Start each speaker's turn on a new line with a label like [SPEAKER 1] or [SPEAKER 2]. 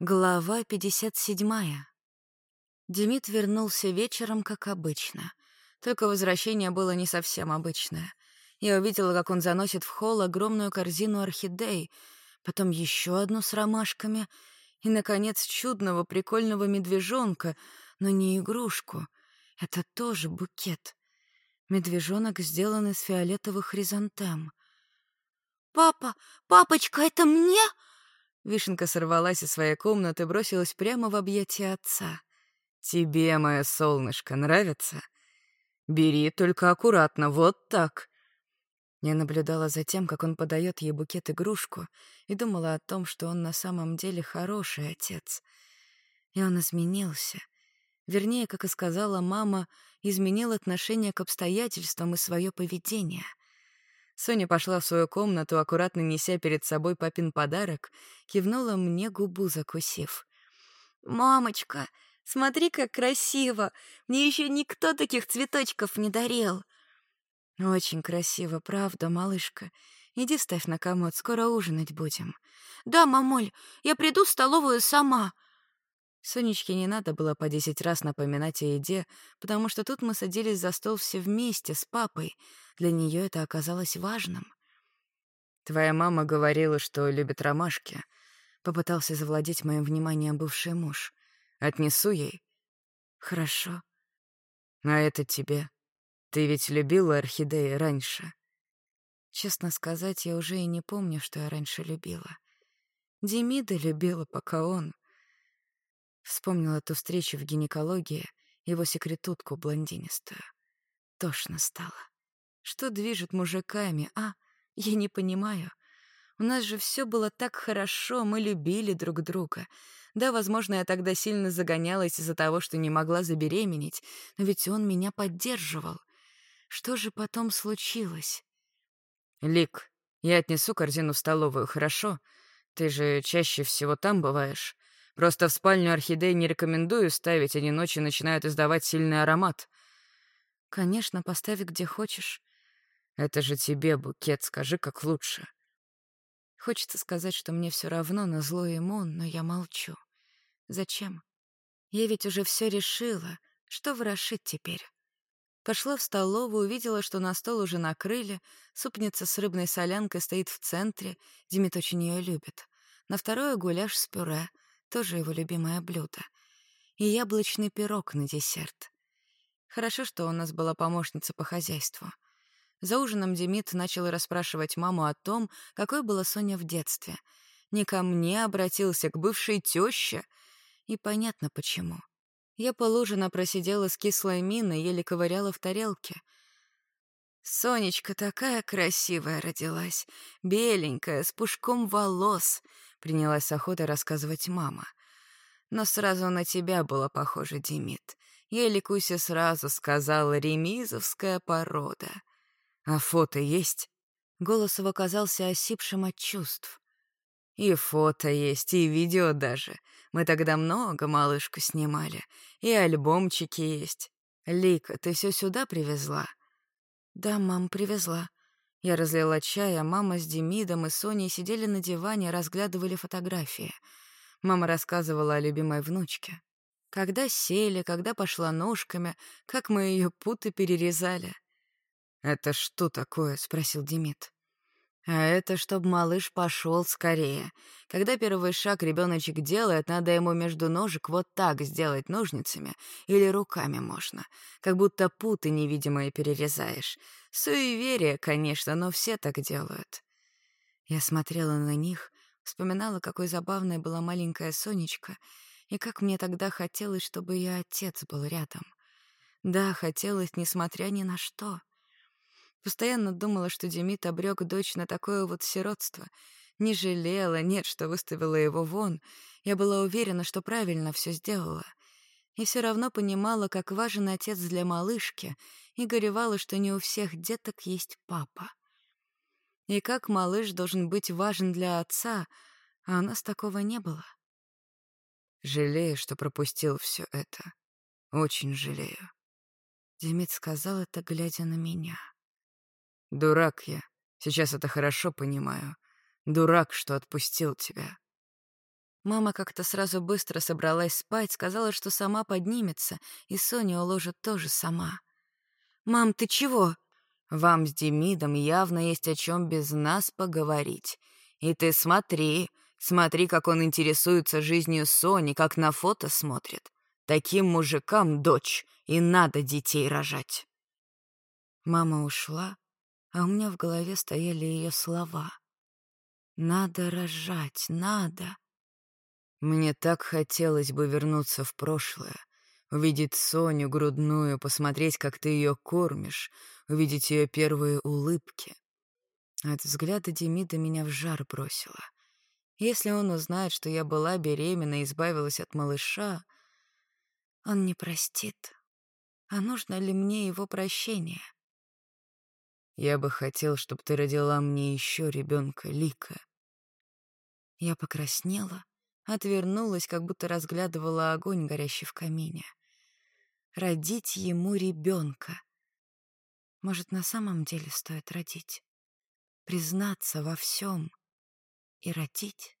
[SPEAKER 1] Глава 57. Демид вернулся вечером, как обычно. Только возвращение было не совсем обычное. Я увидела, как он заносит в холл огромную корзину орхидей, потом еще одну с ромашками и, наконец, чудного прикольного медвежонка, но не игрушку. Это тоже букет. Медвежонок сделан из фиолетовых хризантем.
[SPEAKER 2] «Папа, папочка, это мне?»
[SPEAKER 1] Вишенка сорвалась из своей комнаты бросилась прямо в объятия отца. «Тебе, мое солнышко, нравится? Бери только аккуратно, вот так». Я наблюдала за тем, как он подает ей букет-игрушку, и думала о том, что он на самом деле хороший отец. И он изменился. Вернее, как и сказала мама, изменил отношение к обстоятельствам и свое поведение — Соня пошла в свою комнату, аккуратно неся перед собой папин подарок, кивнула мне, губу закусив.
[SPEAKER 2] «Мамочка, смотри, как красиво! Мне еще никто таких цветочков не дарил!»
[SPEAKER 1] «Очень красиво, правда, малышка? Иди ставь на комод, скоро ужинать будем».
[SPEAKER 2] «Да, мамуль, я приду в столовую сама»,
[SPEAKER 1] Сонечке не надо было по десять раз напоминать о еде, потому что тут мы садились за стол все вместе с папой. Для нее это оказалось важным. «Твоя мама говорила, что любит ромашки», — попытался завладеть моим вниманием бывший муж. «Отнесу ей». «Хорошо». «А это тебе. Ты ведь любила орхидеи раньше?» Честно сказать, я уже и не помню, что я раньше любила. Демида любила, пока он... Вспомнила ту встречу в гинекологии, его секретутку блондинистую. Тошно стало. Что движет мужиками, а? Я не понимаю. У нас же все было так хорошо, мы любили друг друга. Да, возможно, я тогда сильно загонялась из-за того, что не могла забеременеть, но ведь он меня поддерживал. Что же потом случилось? «Лик, я отнесу корзину в столовую, хорошо? Ты же чаще всего там бываешь. Просто в спальню орхидей не рекомендую ставить, они ночью начинают издавать сильный аромат. Конечно, поставь где хочешь. Это же тебе букет, скажи, как лучше. Хочется сказать, что мне все равно на зло ему, но я молчу. Зачем? Я ведь уже все решила. Что ворошить теперь? Пошла в столовую, увидела, что на стол уже накрыли, супница с рыбной солянкой стоит в центре, Димит очень ее любит. На второе гуляш с пюре — тоже его любимое блюдо. И яблочный пирог на десерт. Хорошо, что у нас была помощница по хозяйству. За ужином Демид начал расспрашивать маму о том, какой была Соня в детстве. Не ко мне обратился, к бывшей тёще. И понятно почему. Я полужина просидела с кислой миной, еле ковыряла в тарелке. «Сонечка такая красивая родилась, беленькая, с пушком волос», принялась с охотой рассказывать мама. Но сразу на тебя было похоже, Демид. Еле Куся сразу сказала «ремизовская порода». А фото есть? Голос его казался осипшим от чувств. И фото есть, и видео даже. Мы тогда много малышку снимали. И альбомчики есть. Лика, ты все сюда привезла? Да, мам, привезла. Я разлила чай, а мама с Демидом и Соней сидели на диване и разглядывали фотографии. Мама рассказывала о любимой внучке. Когда сели, когда пошла ножками, как мы ее путы перерезали. «Это что такое?» — спросил Демид. А это чтобы малыш пошел скорее. Когда первый шаг ребеночек делает, надо ему между ножек вот так сделать ножницами или руками можно, как будто путы невидимые перерезаешь. Суеверие, конечно, но все так делают. Я смотрела на них, вспоминала, какой забавной была маленькая Сонечка, и как мне тогда хотелось, чтобы ее отец был рядом. Да, хотелось, несмотря ни на что — Постоянно думала, что Демид обрек дочь на такое вот сиротство. Не жалела, нет, что выставила его вон. Я была уверена, что правильно все сделала. И все равно понимала, как важен отец для малышки, и горевала, что не у всех деток есть папа. И как малыш должен быть важен для отца, а у нас такого не было. Жалею, что пропустил все это. Очень жалею. Демид сказал это, глядя на меня. Дурак я. Сейчас это хорошо понимаю. Дурак, что отпустил тебя. Мама как-то сразу быстро собралась спать, сказала, что сама поднимется, и Соня уложит тоже сама.
[SPEAKER 2] «Мам, ты чего?»
[SPEAKER 1] «Вам с Демидом явно есть о чем без нас поговорить. И ты смотри, смотри, как он интересуется жизнью Сони, как на фото смотрит. Таким мужикам дочь, и надо детей рожать». Мама ушла, а у меня в голове стояли ее слова. «Надо рожать, надо». Мне так хотелось бы вернуться в прошлое, увидеть Соню грудную, посмотреть, как ты ее кормишь, увидеть ее первые улыбки. От взгляда Демида меня в жар бросило. Если он узнает, что я была беременна и избавилась от малыша, он не простит. А нужно ли мне его прощение? Я бы хотел, чтобы ты родила мне еще ребенка, Лика. Я покраснела, отвернулась, как будто разглядывала огонь, горящий в камине. Родить ему ребенка. Может, на самом деле стоит родить? Признаться во всем и родить?